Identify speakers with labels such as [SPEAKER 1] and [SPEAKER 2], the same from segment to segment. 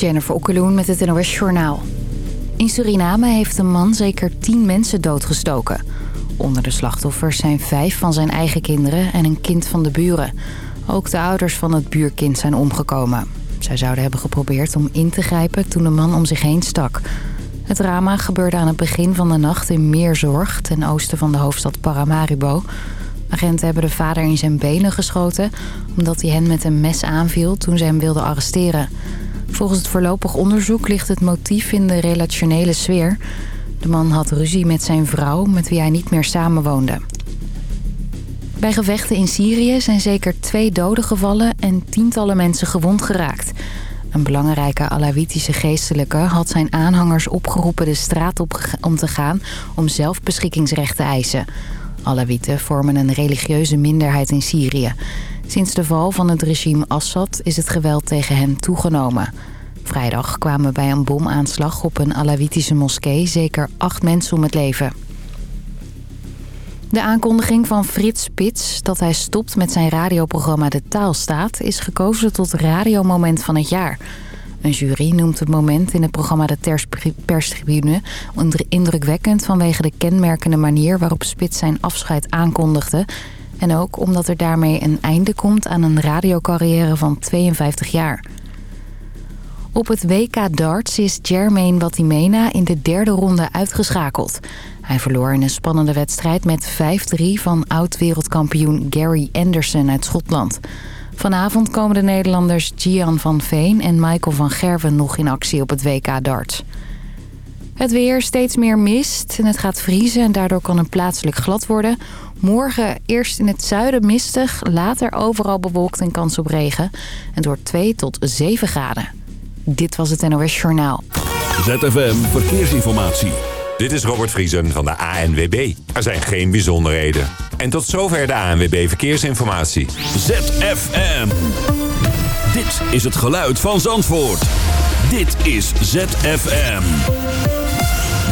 [SPEAKER 1] Jennifer Okkeloen met het NOS Journaal. In Suriname heeft een man zeker tien mensen doodgestoken. Onder de slachtoffers zijn vijf van zijn eigen kinderen en een kind van de buren. Ook de ouders van het buurkind zijn omgekomen. Zij zouden hebben geprobeerd om in te grijpen toen de man om zich heen stak. Het drama gebeurde aan het begin van de nacht in Meerzorg... ten oosten van de hoofdstad Paramaribo. Agenten hebben de vader in zijn benen geschoten... omdat hij hen met een mes aanviel toen ze hem wilden arresteren. Volgens het voorlopig onderzoek ligt het motief in de relationele sfeer. De man had ruzie met zijn vrouw, met wie hij niet meer samenwoonde. Bij gevechten in Syrië zijn zeker twee doden gevallen en tientallen mensen gewond geraakt. Een belangrijke Alawitische geestelijke had zijn aanhangers opgeroepen de straat op om te gaan om zelf beschikkingsrecht te eisen. Alawieten vormen een religieuze minderheid in Syrië. Sinds de val van het regime Assad is het geweld tegen hen toegenomen. Vrijdag kwamen bij een bomaanslag op een Alawitische moskee zeker acht mensen om het leven. De aankondiging van Frits Spits dat hij stopt met zijn radioprogramma De Taalstaat... is gekozen tot radiomoment van het jaar. Een jury noemt het moment in het programma De Perstribune indrukwekkend... vanwege de kenmerkende manier waarop Spits zijn afscheid aankondigde... en ook omdat er daarmee een einde komt aan een radiocarrière van 52 jaar... Op het WK darts is Jermaine Watimena in de derde ronde uitgeschakeld. Hij verloor in een spannende wedstrijd met 5-3 van oud-wereldkampioen Gary Anderson uit Schotland. Vanavond komen de Nederlanders Gian van Veen en Michael van Gerven nog in actie op het WK darts. Het weer, steeds meer mist en het gaat vriezen en daardoor kan het plaatselijk glad worden. Morgen eerst in het zuiden mistig, later overal bewolkt en kans op regen. En door 2 tot 7 graden. Dit was het NOS Journaal.
[SPEAKER 2] ZFM Verkeersinformatie.
[SPEAKER 3] Dit is Robert Vriesen van de ANWB. Er zijn geen bijzonderheden. En tot zover de ANWB Verkeersinformatie.
[SPEAKER 2] ZFM. Dit is het geluid van Zandvoort. Dit is ZFM.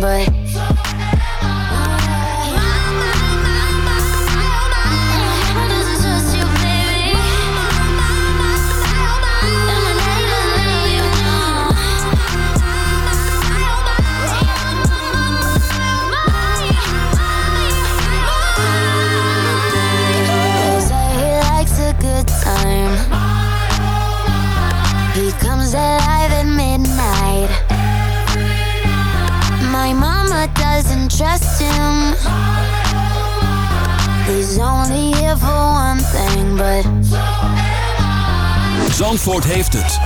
[SPEAKER 4] but doesn't trust him. He's only here for one thing, but
[SPEAKER 5] Zandvoort heeft het.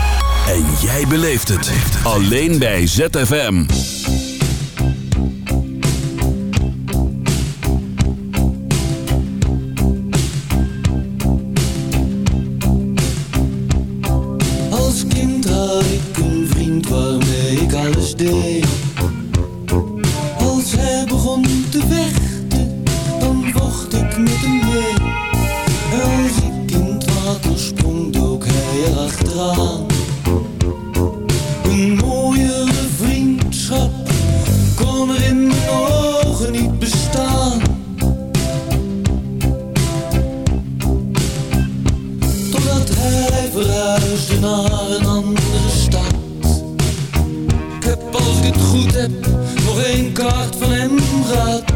[SPEAKER 5] En jij beleeft het. Alleen bij ZFM.
[SPEAKER 6] naar een andere stad. Ik heb als ik het goed heb nog één kaart van hem gehad.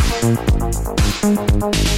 [SPEAKER 7] Thank you.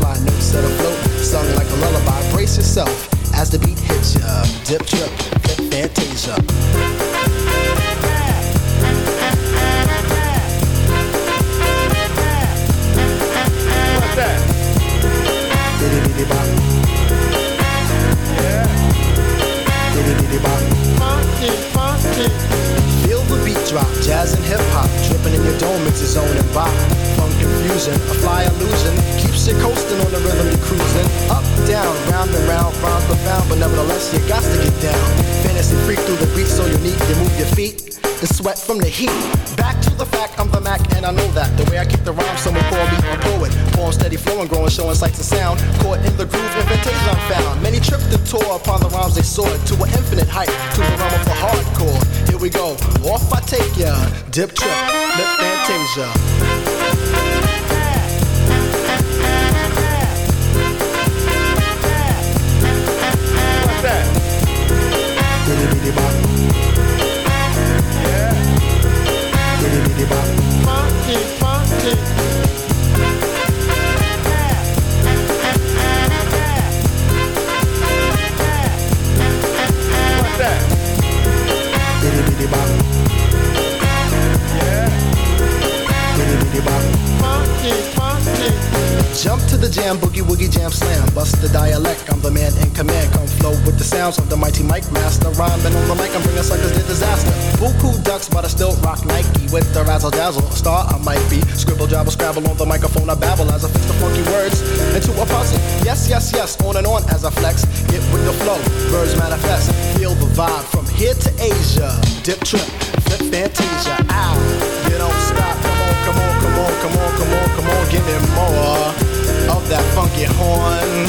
[SPEAKER 7] fly notes set afloat, sung like a lullaby. Brace yourself as the beat hits ya. Dip, trip, fantasia. What's that? Diddy diddy bop. Yeah. Diddy diddy bop. Funky, funky drop. Jazz and hip hop, dripping in your dome, it's his own and bop. Funk confusion, a fly
[SPEAKER 5] illusion, keeps you coasting on the rhythm you're cruising. Up, down, round and round, rhymes profound, but nevertheless, you got to get down. Fantasy freak through the beat, so unique, you move your feet the sweat from the heat. Back to the fact, I'm the Mac, and I know that. The way I keep the rhyme, someone call me a poet. Form steady flowing, growing, showing sights and
[SPEAKER 8] sound. Caught in the groove, invitation I'm found. Many trip the tour upon the rhymes they soared to an infinite height, to the realm of the hardcore we go. Off I take ya, dip trip, lip fantasia. Funky, funky. Jump to the
[SPEAKER 9] jam, boogie woogie jam slam. Bust the dialect, I'm the man in command. Come flow with the sounds of the mighty mic master. Rhyming on the mic, I'm bringing suckers to disaster. Buku ducks, but I still rock Nike with the razzle dazzle. A star I might be. Scribble, jabble, scrabble on the microphone, I babble as I fix the funky words into a puzzle. Yes, yes, yes, on and on as I flex. Get with the flow, birds manifest. Feel the vibe here to Asia, dip trip, flip fantasia. Ow, you don't stop. Come on, come on, come on, come on, come on, come on, give me more of that funky horn.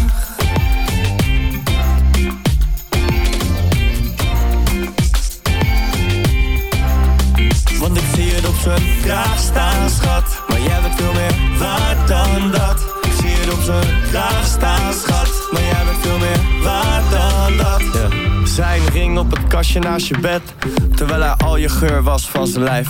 [SPEAKER 10] kraag staan, schat. Maar jij bent veel meer waard dan dat. Ik zie het op zijn kraag staan, schat. Maar jij bent veel meer waard dan dat. Zijn ring op het kastje naast je bed. Terwijl hij al je geur was van zijn lijf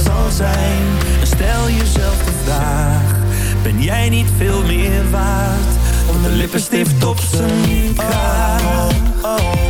[SPEAKER 5] zal zijn? Stel jezelf de vraag, ben jij niet veel meer waard? Om de lippenstift op zijn kraag.
[SPEAKER 10] oh, oh,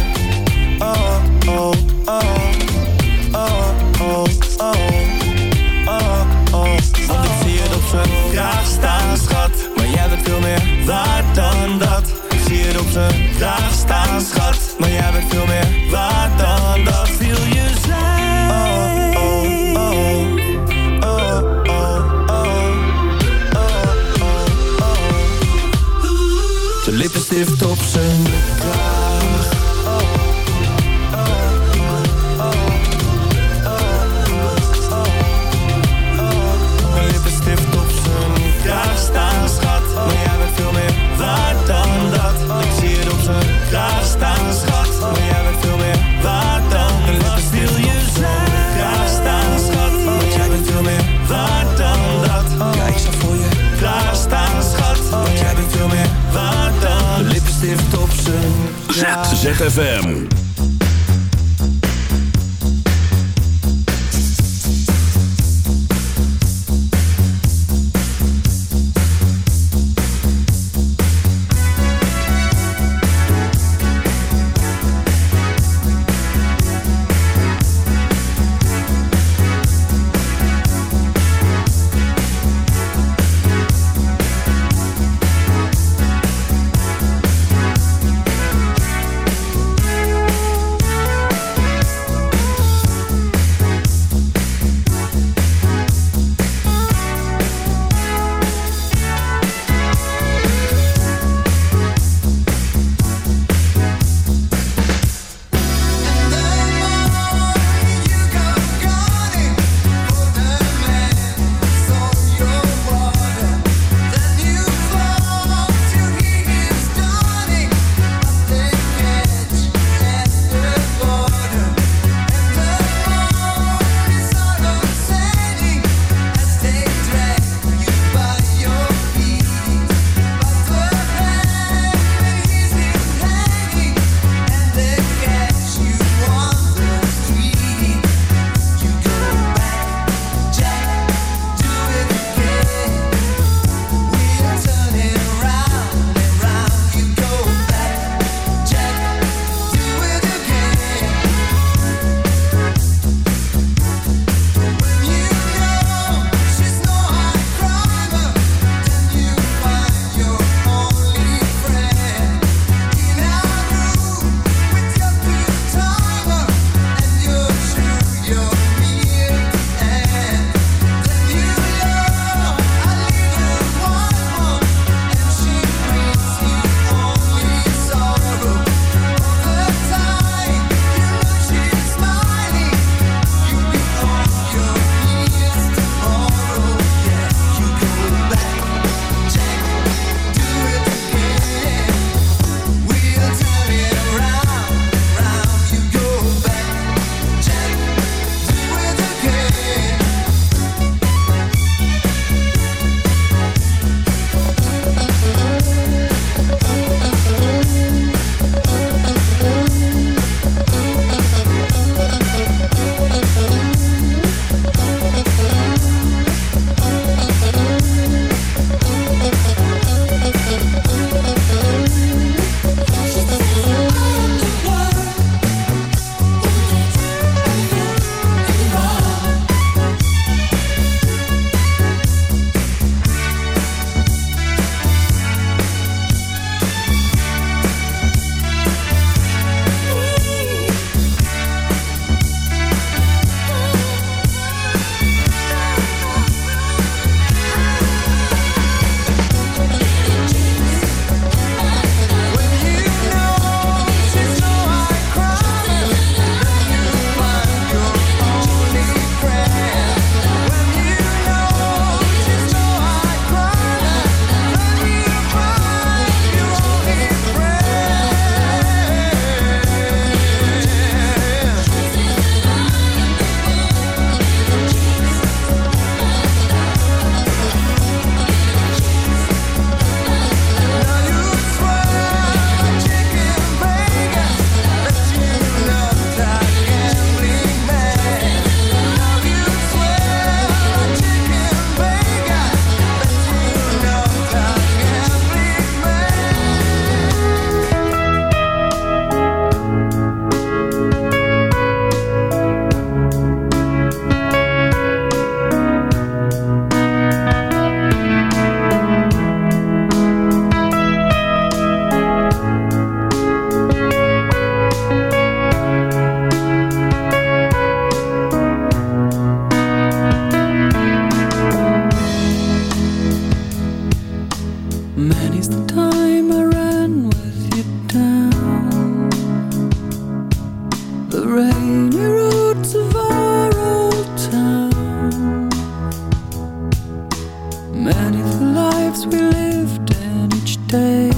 [SPEAKER 5] lived each day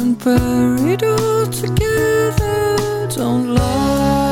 [SPEAKER 5] and buried all together. Don't lie.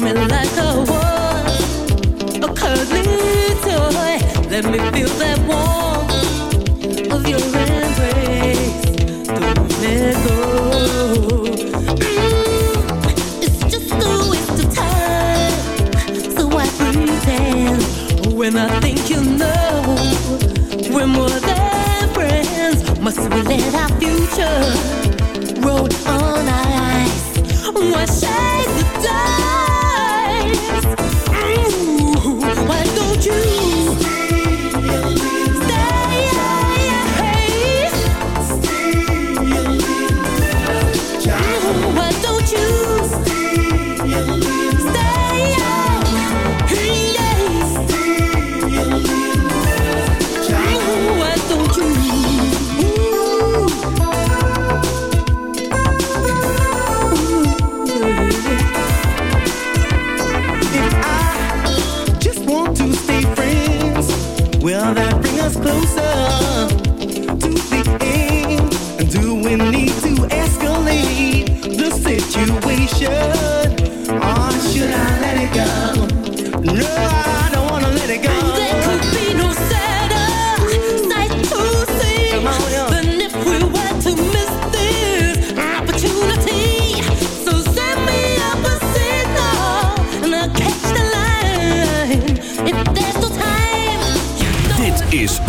[SPEAKER 5] me
[SPEAKER 4] like a warm, a cuddly toy. Let me feel that warmth of your embrace. Don't let go. Mm, it's just a waste of time, so I pretend when I think.